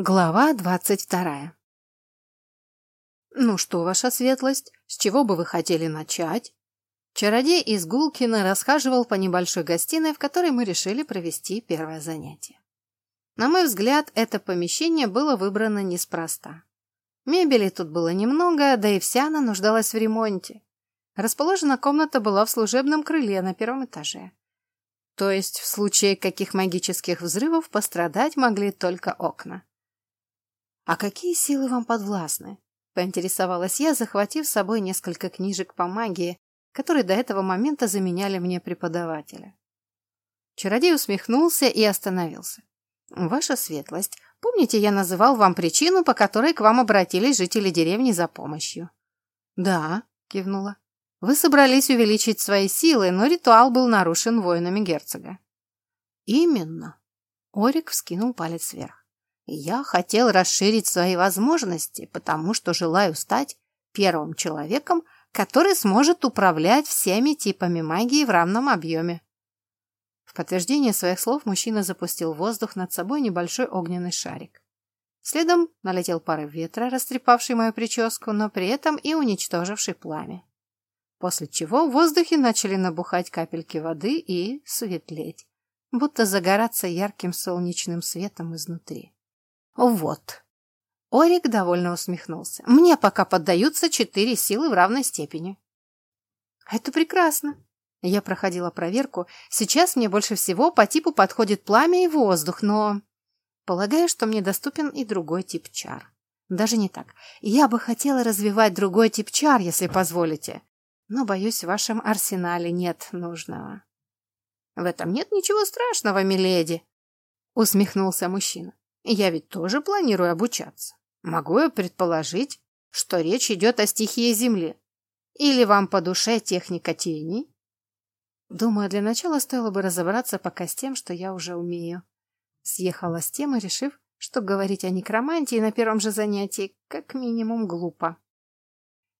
Глава двадцать вторая. «Ну что, ваша светлость, с чего бы вы хотели начать?» Чародей из Гулкина расхаживал по небольшой гостиной, в которой мы решили провести первое занятие. На мой взгляд, это помещение было выбрано неспроста. Мебели тут было немного, да и вся она нуждалась в ремонте. Расположена комната была в служебном крыле на первом этаже. То есть в случае каких магических взрывов пострадать могли только окна. «А какие силы вам подвластны?» — поинтересовалась я, захватив с собой несколько книжек по магии, которые до этого момента заменяли мне преподавателя. Чародей усмехнулся и остановился. «Ваша светлость, помните, я называл вам причину, по которой к вам обратились жители деревни за помощью?» «Да», — кивнула. «Вы собрались увеличить свои силы, но ритуал был нарушен воинами герцога». «Именно», — Орик вскинул палец вверх. Я хотел расширить свои возможности, потому что желаю стать первым человеком, который сможет управлять всеми типами магии в равном объеме. В подтверждение своих слов мужчина запустил в воздух над собой небольшой огненный шарик. Следом налетел порыв ветра, растрепавший мою прическу, но при этом и уничтоживший пламя. После чего в воздухе начали набухать капельки воды и светлеть, будто загораться ярким солнечным светом изнутри. Вот. Орик довольно усмехнулся. Мне пока поддаются четыре силы в равной степени. Это прекрасно. Я проходила проверку. Сейчас мне больше всего по типу подходит пламя и воздух, но... Полагаю, что мне доступен и другой тип чар. Даже не так. Я бы хотела развивать другой тип чар, если позволите. Но, боюсь, в вашем арсенале нет нужного. В этом нет ничего страшного, миледи, усмехнулся мужчина. Я ведь тоже планирую обучаться. Могу я предположить, что речь идет о стихии Земли. Или вам по душе техника теней? Думаю, для начала стоило бы разобраться пока с тем, что я уже умею. Съехала с темы, решив, что говорить о некромантии на первом же занятии как минимум глупо.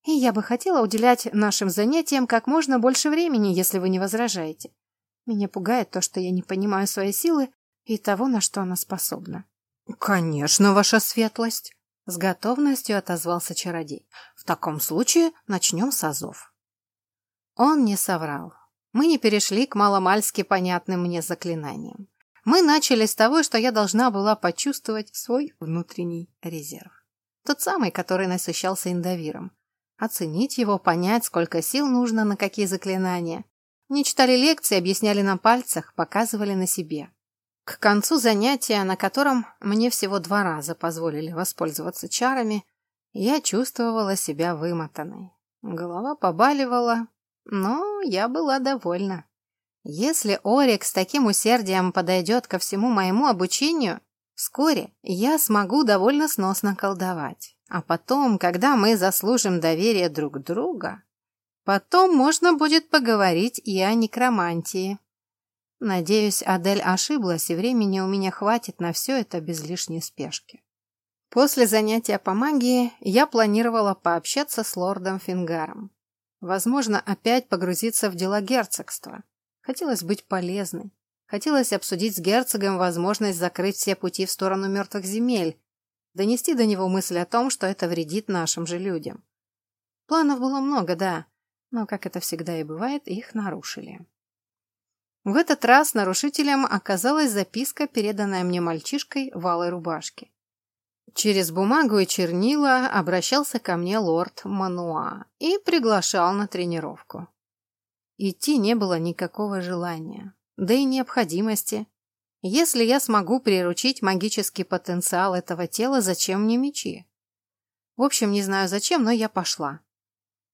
И я бы хотела уделять нашим занятиям как можно больше времени, если вы не возражаете. Меня пугает то, что я не понимаю своей силы и того, на что она способна. «Конечно, ваша светлость!» — с готовностью отозвался чародей. «В таком случае начнем с азов». Он не соврал. Мы не перешли к маломальски понятным мне заклинаниям. Мы начали с того, что я должна была почувствовать свой внутренний резерв. Тот самый, который насыщался индовиром. Оценить его, понять, сколько сил нужно на какие заклинания. Не читали лекции, объясняли на пальцах, показывали на себе. К концу занятия, на котором мне всего два раза позволили воспользоваться чарами, я чувствовала себя вымотанной. Голова побаливала, но я была довольна. Если Орик с таким усердием подойдет ко всему моему обучению, вскоре я смогу довольно сносно колдовать. А потом, когда мы заслужим доверие друг друга, потом можно будет поговорить и о некромантии. Надеюсь, Адель ошиблась, и времени у меня хватит на все это без лишней спешки. После занятия по магии я планировала пообщаться с лордом Фингаром. Возможно, опять погрузиться в дела герцогства. Хотелось быть полезной. Хотелось обсудить с герцогом возможность закрыть все пути в сторону мертвых земель, донести до него мысль о том, что это вредит нашим же людям. Планов было много, да, но, как это всегда и бывает, их нарушили. В этот раз нарушителем оказалась записка, переданная мне мальчишкой в алой рубашке. Через бумагу и чернила обращался ко мне лорд Мануа и приглашал на тренировку. Идти не было никакого желания, да и необходимости. Если я смогу приручить магический потенциал этого тела, зачем мне мечи? В общем, не знаю зачем, но я пошла.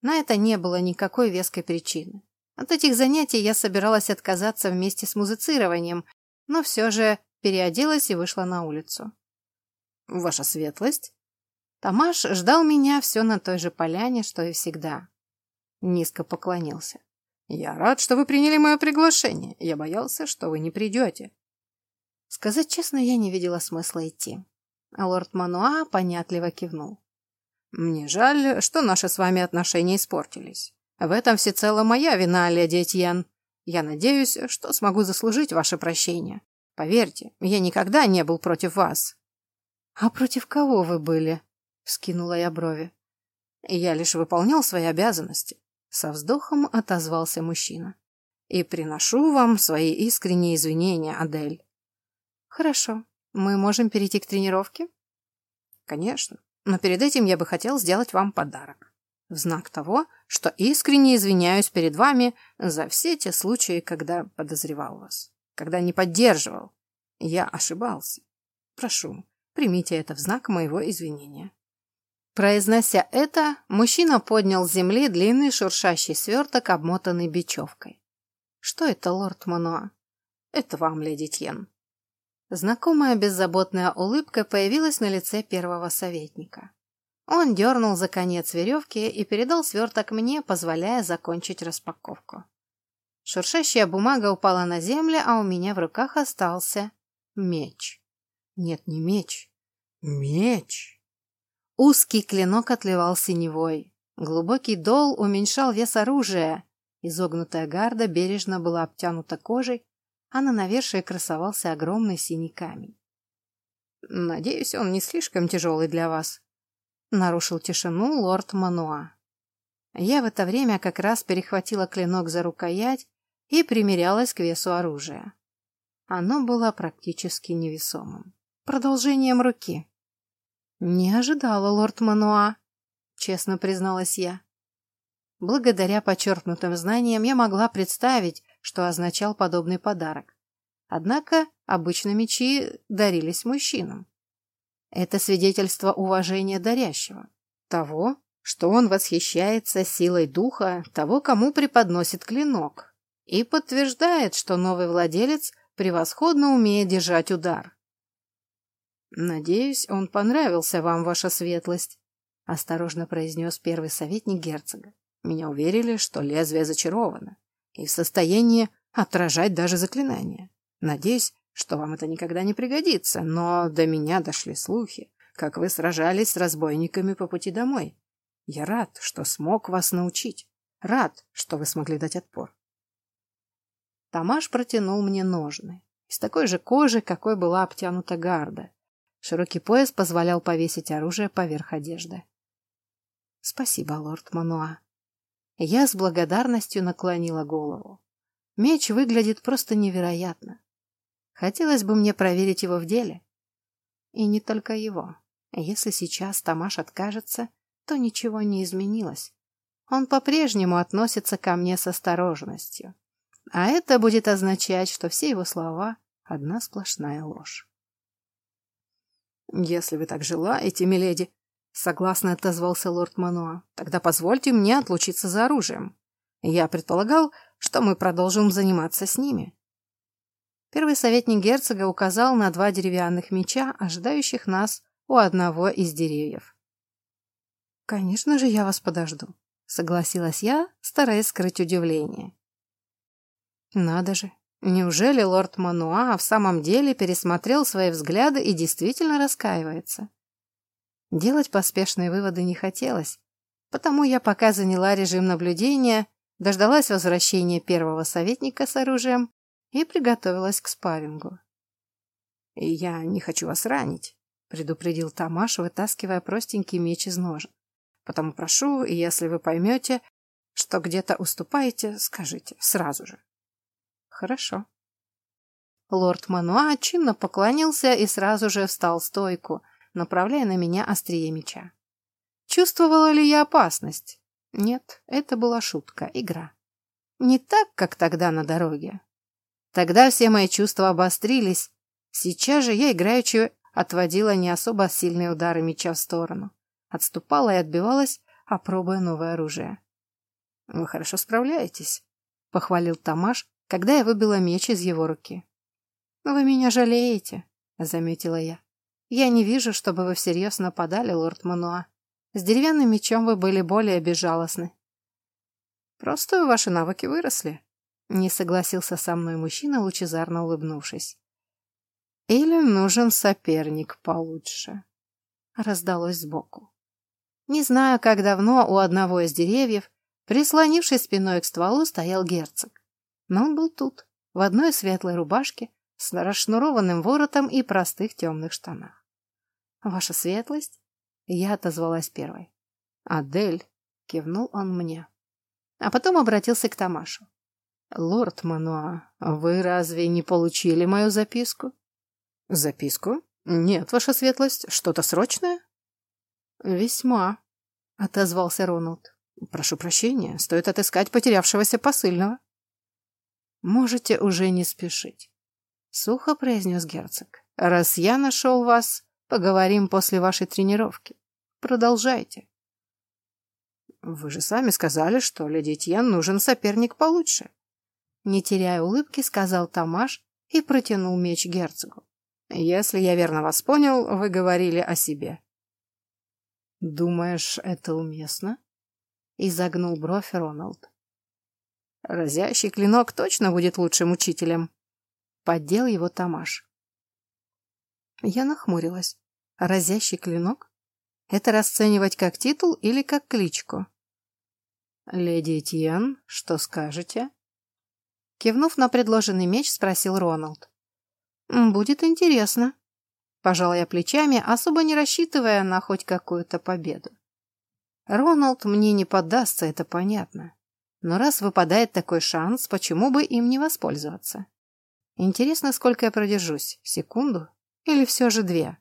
На это не было никакой веской причины. От этих занятий я собиралась отказаться вместе с музицированием, но все же переоделась и вышла на улицу. «Ваша светлость?» Тамаш ждал меня все на той же поляне, что и всегда. Низко поклонился. «Я рад, что вы приняли мое приглашение. Я боялся, что вы не придете». Сказать честно, я не видела смысла идти. А лорд Мануа понятливо кивнул. «Мне жаль, что наши с вами отношения испортились. В этом всецело моя вина, леди Этьен. Я надеюсь, что смогу заслужить ваше прощение. Поверьте, я никогда не был против вас. «А против кого вы были?» — скинула я брови. «Я лишь выполнял свои обязанности», — со вздохом отозвался мужчина. «И приношу вам свои искренние извинения, Адель». «Хорошо. Мы можем перейти к тренировке?» «Конечно. Но перед этим я бы хотел сделать вам подарок. В знак того, что искренне извиняюсь перед вами за все те случаи, когда подозревал вас, когда не поддерживал. Я ошибался. Прошу, примите это в знак моего извинения». Произнося это, мужчина поднял с земли длинный шуршащий сверток, обмотанный бечевкой. «Что это, лорд Мануа?» «Это вам, леди Тьен». Знакомая беззаботная улыбка появилась на лице первого советника. Он дернул за конец веревки и передал сверток мне, позволяя закончить распаковку. Шуршащая бумага упала на землю, а у меня в руках остался меч. Нет, не меч. Меч. Узкий клинок отливал синевой. Глубокий дол уменьшал вес оружия. Изогнутая гарда бережно была обтянута кожей, а на навершие красовался огромный синий камень. «Надеюсь, он не слишком тяжелый для вас», — нарушил тишину лорд Мануа. Я в это время как раз перехватила клинок за рукоять и примерялась к весу оружия. Оно было практически невесомым. Продолжением руки. «Не ожидала, лорд Мануа», — честно призналась я. Благодаря подчеркнутым знаниям я могла представить, что означал подобный подарок. Однако обычно мечи дарились мужчинам. Это свидетельство уважения дарящего, того, что он восхищается силой духа того, кому преподносит клинок, и подтверждает, что новый владелец превосходно умеет держать удар. «Надеюсь, он понравился вам, ваша светлость», — осторожно произнес первый советник герцога. «Меня уверили, что лезвие зачаровано и в состоянии отражать даже заклинания. Надеюсь, что вам это никогда не пригодится, но до меня дошли слухи, как вы сражались с разбойниками по пути домой. Я рад, что смог вас научить. Рад, что вы смогли дать отпор». Тамаш протянул мне ножны из такой же кожи, какой была обтянута гарда. Широкий пояс позволял повесить оружие поверх одежды. «Спасибо, лорд Мануа». Я с благодарностью наклонила голову. Меч выглядит просто невероятно. Хотелось бы мне проверить его в деле. И не только его. Если сейчас Тамаш откажется, то ничего не изменилось. Он по-прежнему относится ко мне с осторожностью. А это будет означать, что все его слова — одна сплошная ложь. «Если вы так желаете, миледи», — согласно отозвался лорд Мануа, «тогда позвольте мне отлучиться за оружием. Я предполагал, что мы продолжим заниматься с ними». Первый советник герцога указал на два деревянных меча, ожидающих нас у одного из деревьев. «Конечно же, я вас подожду», — согласилась я, стараясь скрыть удивление. «Надо же, Неужели лорд Мануа в самом деле пересмотрел свои взгляды и действительно раскаивается? Делать поспешные выводы не хотелось, потому я пока заняла режим наблюдения, дождалась возвращения первого советника с оружием и приготовилась к спаррингу. «Я не хочу вас ранить», — предупредил Тамаш, вытаскивая простенький меч из ножен. «Потому прошу, если вы поймете, что где-то уступаете, скажите сразу же». Хорошо. Лорд Мануа чинно поклонился и сразу же встал в стойку, направляя на меня острие меча. Чувствовала ли я опасность? Нет, это была шутка, игра. Не так, как тогда на дороге. Тогда все мои чувства обострились. Сейчас же я играючи отводила не особо сильные удары меча в сторону. Отступала и отбивалась, опробуя новое оружие. «Вы хорошо справляетесь», — похвалил Тамаш, когда я выбила меч из его руки. «Вы меня жалеете», — заметила я. «Я не вижу, чтобы вы всерьез нападали, лорд Мануа. С деревянным мечом вы были более безжалостны». «Просто ваши навыки выросли», — не согласился со мной мужчина, лучезарно улыбнувшись. «Или нужен соперник получше», — раздалось сбоку. Не знаю, как давно у одного из деревьев, прислонившись спиной к стволу, стоял герцог. Но он был тут, в одной светлой рубашке, с расшнурованным воротом и простых темных штанах. Ваша светлость? Я отозвалась первой. Адель, кивнул он мне. А потом обратился к Тамашу. Лорд Мануа, вы разве не получили мою записку? Записку? Нет, ваша светлость, что-то срочное? Весьма, отозвался Роналд. Прошу прощения, стоит отыскать потерявшегося посыльного. Можете уже не спешить, сухо произнес герцог. Раз я нашел вас, поговорим после вашей тренировки. Продолжайте. Вы же сами сказали, что леди Тьен нужен соперник получше. Не теряя улыбки, сказал Тамаш и протянул меч герцогу. Если я верно вас понял, вы говорили о себе. Думаешь, это уместно? Изогнул бровь Роналд. Разящий клинок точно будет лучшим учителем. Поддел его Тамаш. Я нахмурилась. Разящий клинок? Это расценивать как титул или как кличку? «Леди Этьен, что скажете?» Кивнув на предложенный меч, спросил Роналд. «Будет интересно». Пожала я плечами, особо не рассчитывая на хоть какую-то победу. Роналд мне не поддастся, это понятно. Но раз выпадает такой шанс, почему бы им не воспользоваться? Интересно, сколько я продержусь? Секунду? Или все же две?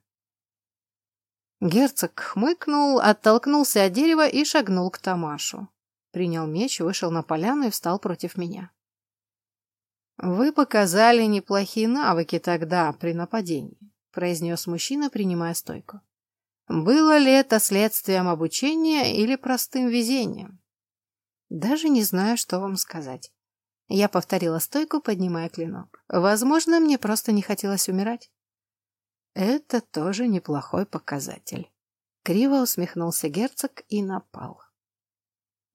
Герцог хмыкнул, оттолкнулся от дерева и шагнул к Тамашу. Принял меч, вышел на поляну и встал против меня. «Вы показали неплохие навыки тогда, при нападении», — произнес мужчина, принимая стойку. «Было ли это следствием обучения или простым везением?» «Даже не знаю, что вам сказать». Я повторила стойку, поднимая клинок. «Возможно, мне просто не хотелось умирать». «Это тоже неплохой показатель». Криво усмехнулся герцог и напал.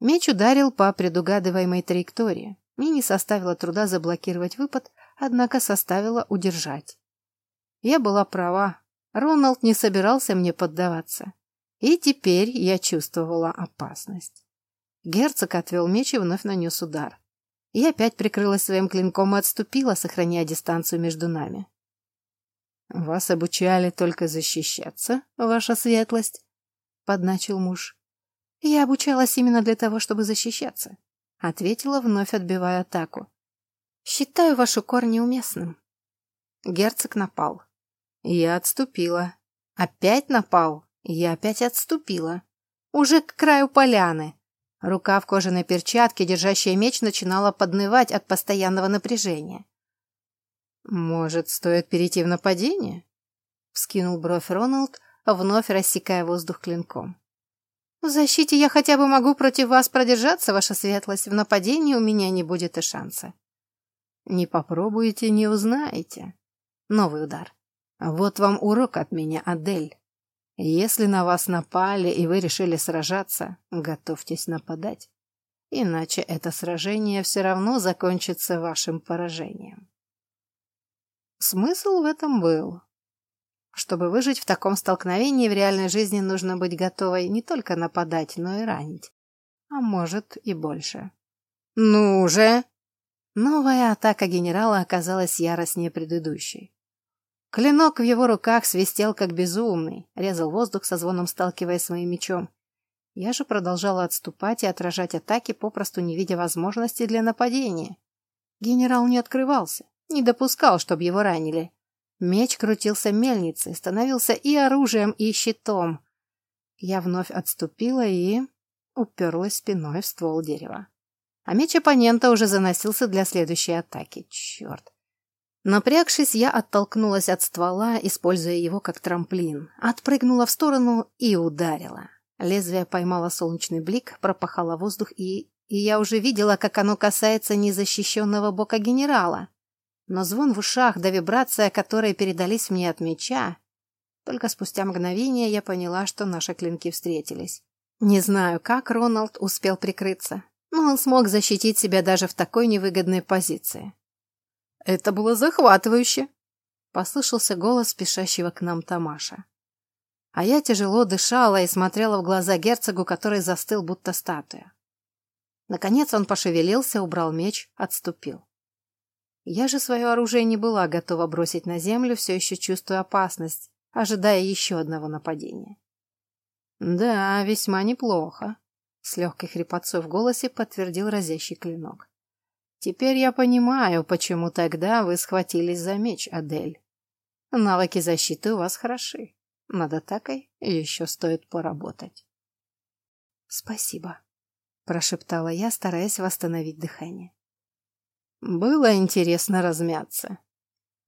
Меч ударил по предугадываемой траектории. Мне не составило труда заблокировать выпад, однако составило удержать. Я была права. Роналд не собирался мне поддаваться. И теперь я чувствовала опасность. Герцог отвел меч и вновь нанес удар. Я опять прикрылась своим клинком и отступила, сохраняя дистанцию между нами. «Вас обучали только защищаться, ваша светлость», — подначил муж. «Я обучалась именно для того, чтобы защищаться», — ответила, вновь отбивая атаку. «Считаю ваш укор неуместным». Герцог напал. Я отступила. Опять напал. Я опять отступила. Уже к краю поляны. Рука в кожаной перчатке, держащая меч, начинала поднывать от постоянного напряжения. «Может, стоит перейти в нападение?» — вскинул бровь Роналд, вновь рассекая воздух клинком. В защите я хотя бы могу против вас продержаться, ваша светлость. В нападении у меня не будет и шанса. Не попробуете, не узнаете. Новый удар. Вот вам урок от меня, Адель. Если на вас напали и вы решили сражаться, готовьтесь нападать. Иначе это сражение все равно закончится вашим поражением. Смысл в этом был. Чтобы выжить в таком столкновении в реальной жизни нужно быть готовой не только нападать, но и ранить. А может и больше. «Ну же!» Новая атака генерала оказалась яростнее предыдущей. Клинок в его руках свистел как безумный, резал воздух со звоном сталкиваясь с моим мечом. Я же продолжала отступать и отражать атаки, попросту не видя возможности для нападения. Генерал не открывался, не допускал, чтобы его ранили. Меч крутился мельницей, становился и оружием, и щитом. Я вновь отступила и уперлась спиной в ствол дерева. А меч оппонента уже заносился для следующей атаки. Черт. Напрягшись, я оттолкнулась от ствола, используя его как трамплин, отпрыгнула в сторону и ударила. Лезвие поймало солнечный блик, пропахало воздух, и... и я уже видела, как оно касается незащищенного бока генерала. Но звон в ушах да вибрация, которые передались мне от меча, только спустя мгновение я поняла, что наши клинки встретились. Не знаю, как Роналд успел прикрыться, но он смог защитить себя даже в такой невыгодной позиции. «Это было захватывающе!» — послышался голос спешащего к нам Тамаша. А я тяжело дышала и смотрела в глаза герцогу, который застыл, будто статуя. Наконец он пошевелился, убрал меч, отступил. Я же свое оружие не была готова бросить на землю, все еще чувствуя опасность, ожидая еще одного нападения. «Да, весьма неплохо», — с легкой хрипотцой в голосе подтвердил разящий клинок. «Теперь я понимаю, почему тогда вы схватились за меч, Адель. Навыки защиты у вас хороши. Над атакой еще стоит поработать». «Спасибо», — прошептала я, стараясь восстановить дыхание. «Было интересно размяться».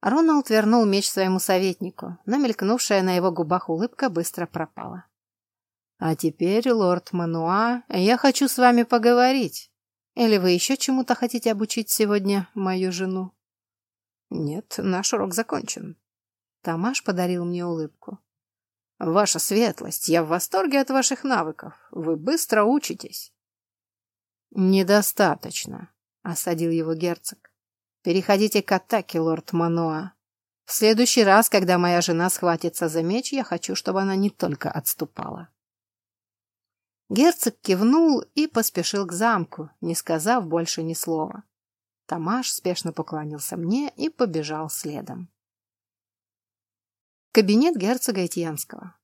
Роналд вернул меч своему советнику, но мелькнувшая на его губах улыбка быстро пропала. «А теперь, лорд Мануа, я хочу с вами поговорить. Или вы еще чему-то хотите обучить сегодня мою жену?» «Нет, наш урок закончен». Тамаш подарил мне улыбку. «Ваша светлость, я в восторге от ваших навыков. Вы быстро учитесь». «Недостаточно», — осадил его герцог. «Переходите к атаке, лорд Мануа. В следующий раз, когда моя жена схватится за меч, я хочу, чтобы она не только отступала». Герцог кивнул и поспешил к замку, не сказав больше ни слова. Тамаш спешно поклонился мне и побежал следом. Кабинет герцога Этьянского.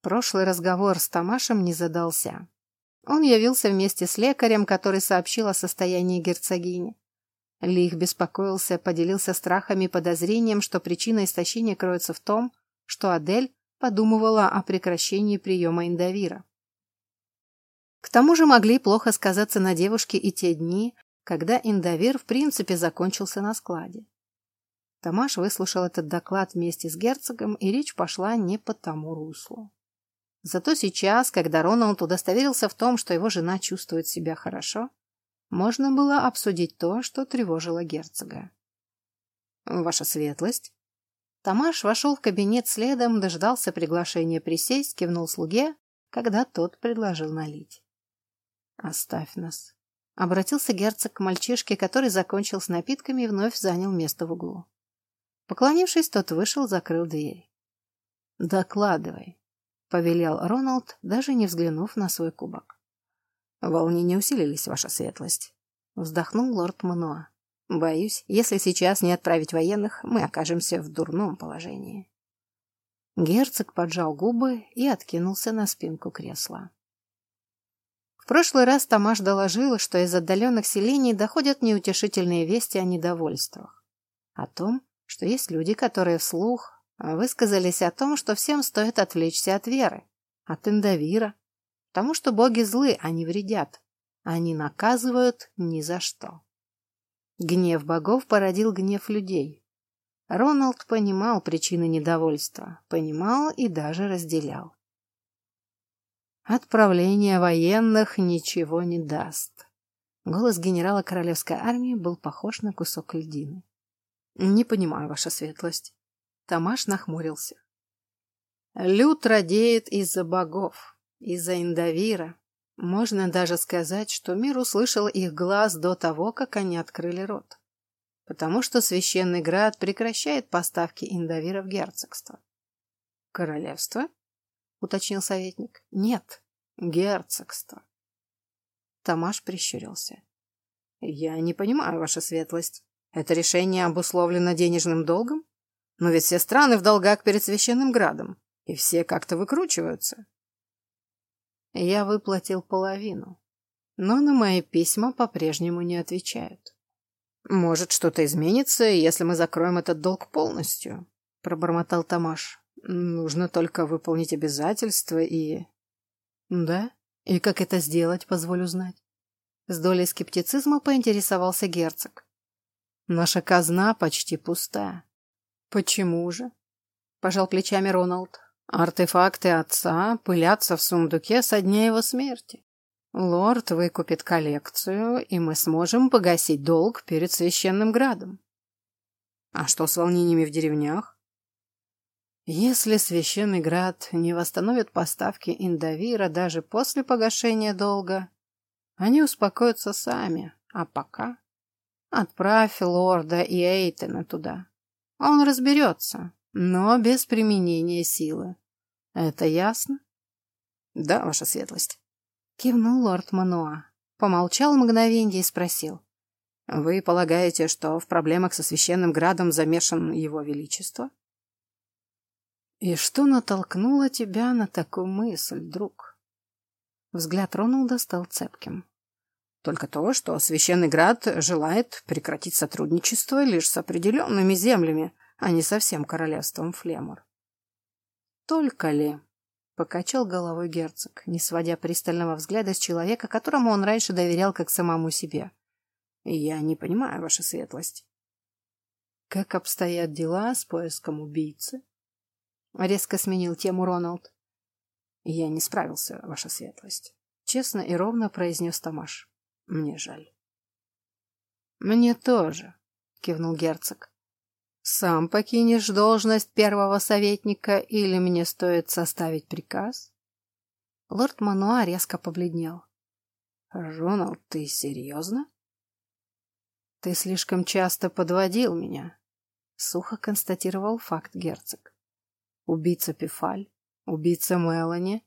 Прошлый разговор с Тамашем не задался. Он явился вместе с лекарем, который сообщил о состоянии герцогини. Лих беспокоился, поделился страхами и подозрением, что причина истощения кроется в том, что Адель подумывала о прекращении приема индовира. К тому же могли плохо сказаться на девушке и те дни, когда индовир в принципе закончился на складе. Тамаш выслушал этот доклад вместе с герцогом, и речь пошла не по тому руслу. Зато сейчас, когда Роналд удостоверился в том, что его жена чувствует себя хорошо, можно было обсудить то, что тревожило герцога. «Ваша светлость?» Тамаш вошел в кабинет следом, дождался приглашения присесть, кивнул слуге, когда тот предложил налить. «Оставь нас», — обратился герцог к мальчишке, который закончил с напитками и вновь занял место в углу. Поклонившись, тот вышел, закрыл дверь. «Докладывай», — повелел Роналд, даже не взглянув на свой кубок. «Волнения усилились, ваша светлость», — вздохнул лорд Мануа. «Боюсь, если сейчас не отправить военных, мы окажемся в дурном положении». Герцог поджал губы и откинулся на спинку кресла. В прошлый раз Тамаш доложил, что из отдаленных селений доходят неутешительные вести о недовольствах. О том, что есть люди, которые вслух высказались о том, что всем стоит отвлечься от веры, от индовира, потому что боги злы, они вредят, они наказывают ни за что. Гнев богов породил гнев людей. Роналд понимал причины недовольства, понимал и даже разделял. Отправление военных ничего не даст. Голос генерала королевской армии был похож на кусок льдины. Не понимаю, ваша светлость. Тамаш нахмурился. Люд радеет из-за богов, из-за Индавира. Можно даже сказать, что мир услышал их глаз до того, как они открыли рот. Потому что священный град прекращает поставки Индавира в герцогство. Королевство? уточнил советник. Нет, герцогство. Тамаш прищурился. Я не понимаю, ваша светлость. Это решение обусловлено денежным долгом? Но ведь все страны в долгах перед священным градом, и все как-то выкручиваются. Я выплатил половину, но на мои письма по-прежнему не отвечают. Может, что-то изменится, если мы закроем этот долг полностью, пробормотал Тамаш. Нужно только выполнить обязательства и... Да? И как это сделать, позволю знать? С долей скептицизма поинтересовался герцог. Наша казна почти пуста. Почему же? Пожал плечами Роналд. Артефакты отца пылятся в сундуке со дня его смерти. Лорд выкупит коллекцию, и мы сможем погасить долг перед священным градом. А что с волнениями в деревнях? Если священный град не восстановит поставки индовира даже после погашения долга, они успокоятся сами, а пока отправь лорда и Эйтена туда. Он разберется, но без применения силы. Это ясно? Да, ваша светлость. Кивнул лорд Мануа. Помолчал мгновенье и спросил. Вы полагаете, что в проблемах со священным градом замешан его величество? И что натолкнуло тебя на такую мысль, друг? Взгляд Роналда стал цепким. Только то, что Священный Град желает прекратить сотрудничество лишь с определенными землями, а не со всем королевством Флемор. Только ли? Покачал головой герцог, не сводя пристального взгляда с человека, которому он раньше доверял как самому себе. Я не понимаю, ваша светлость. Как обстоят дела с поиском убийцы? Резко сменил тему Роналд. Я не справился, ваша светлость. Честно и ровно произнес Тамаш. Мне жаль. Мне тоже, кивнул герцог. Сам покинешь должность первого советника или мне стоит составить приказ? Лорд Мануа резко побледнел. Роналд, ты серьезно? Ты слишком часто подводил меня, сухо констатировал факт герцог. Убийца Пифаль, убийца Мелани,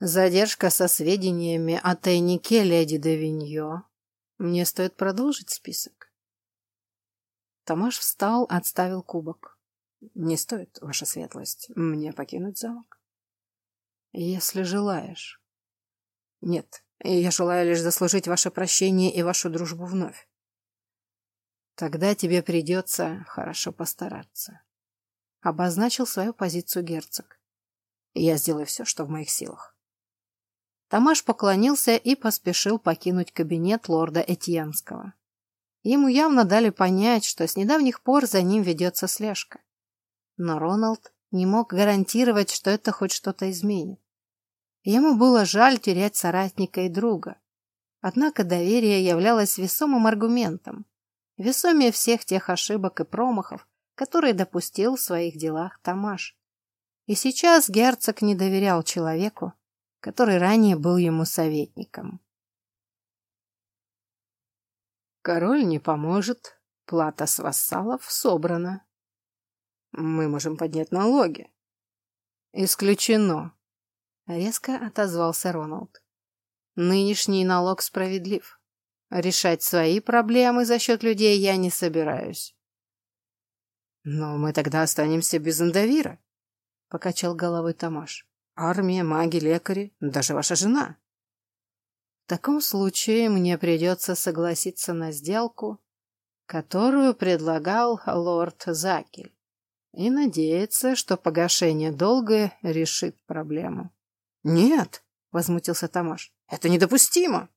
задержка со сведениями о тайнике леди Девиньо. Мне стоит продолжить список. Тамаш встал, отставил кубок. Не стоит, ваша светлость, мне покинуть замок. Если желаешь. Нет, я желаю лишь заслужить ваше прощение и вашу дружбу вновь. Тогда тебе придется хорошо постараться. Обозначил свою позицию герцог. Я сделаю все, что в моих силах. Тамаш поклонился и поспешил покинуть кабинет лорда Этьянского. Ему явно дали понять, что с недавних пор за ним ведется слежка. Но Роналд не мог гарантировать, что это хоть что-то изменит. Ему было жаль терять соратника и друга. Однако доверие являлось весомым аргументом, весомее всех тех ошибок и промахов, которые допустил в своих делах Тамаш. И сейчас герцог не доверял человеку, который ранее был ему советником. Король не поможет. Плата с вассалов собрана. Мы можем поднять налоги. Исключено. Резко отозвался Роналд. Нынешний налог справедлив. Решать свои проблемы за счет людей я не собираюсь. Но мы тогда останемся без Индавира, покачал головой Тамаш. Армия, маги, лекари, даже ваша жена. В таком случае мне придется согласиться на сделку, которую предлагал лорд Закель, и надеяться, что погашение долга решит проблему. «Нет!» — возмутился Тамаш. «Это недопустимо!»